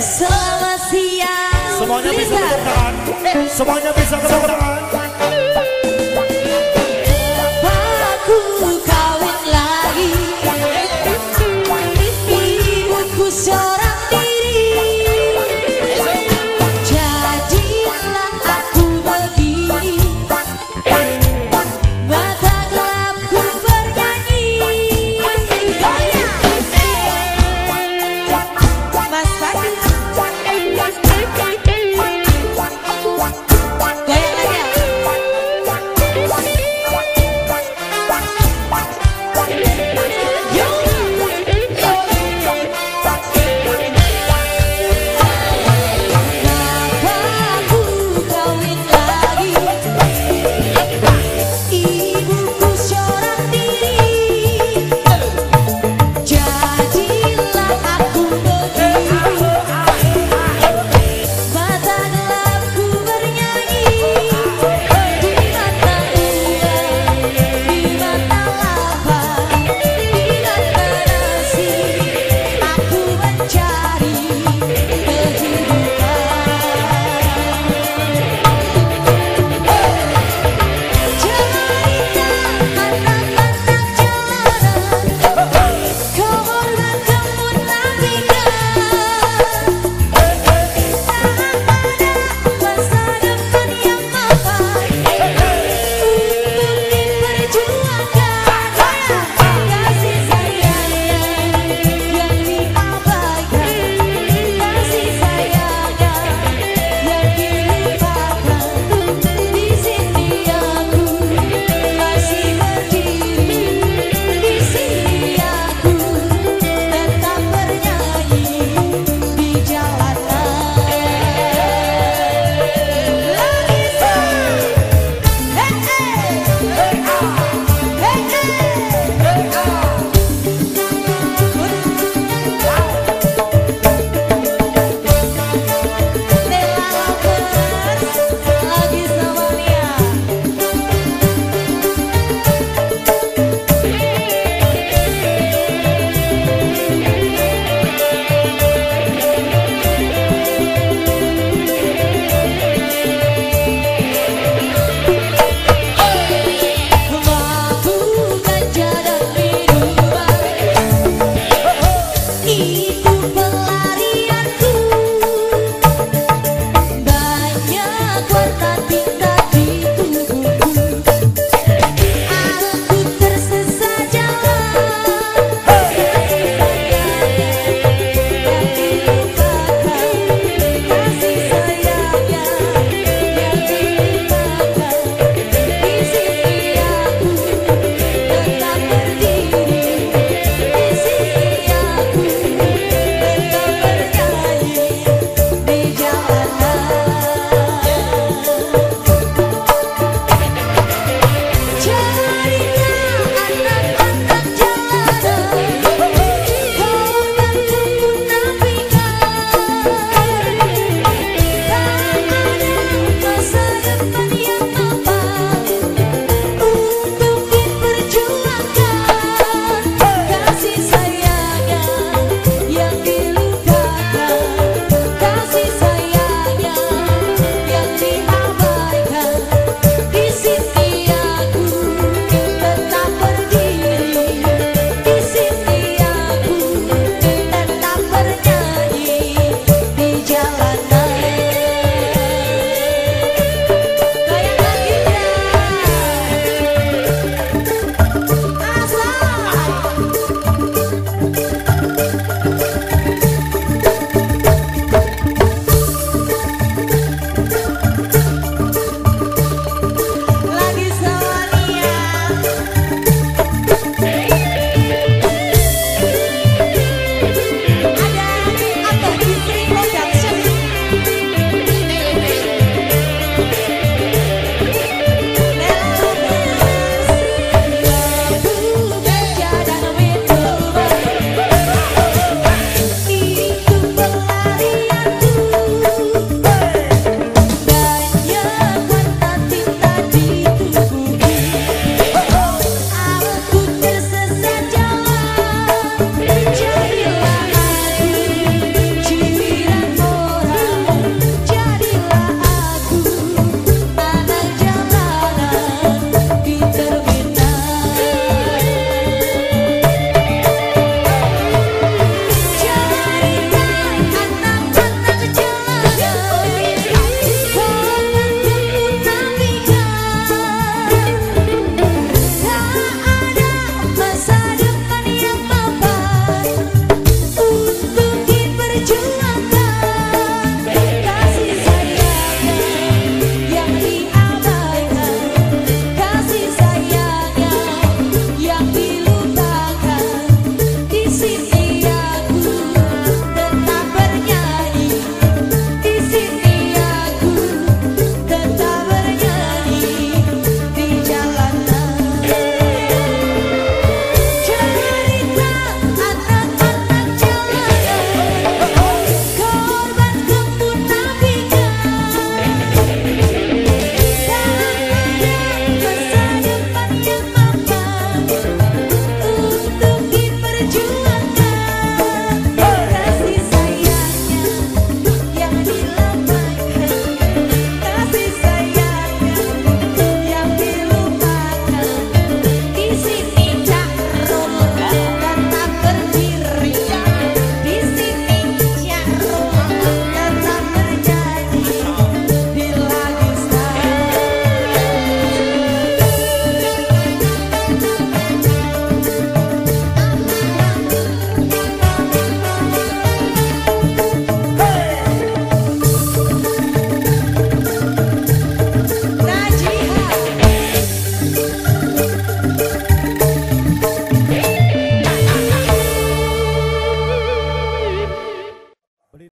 Selamat siang. Semuanya bisa tepuk tangan. Semuanya bisa tepuk tangan.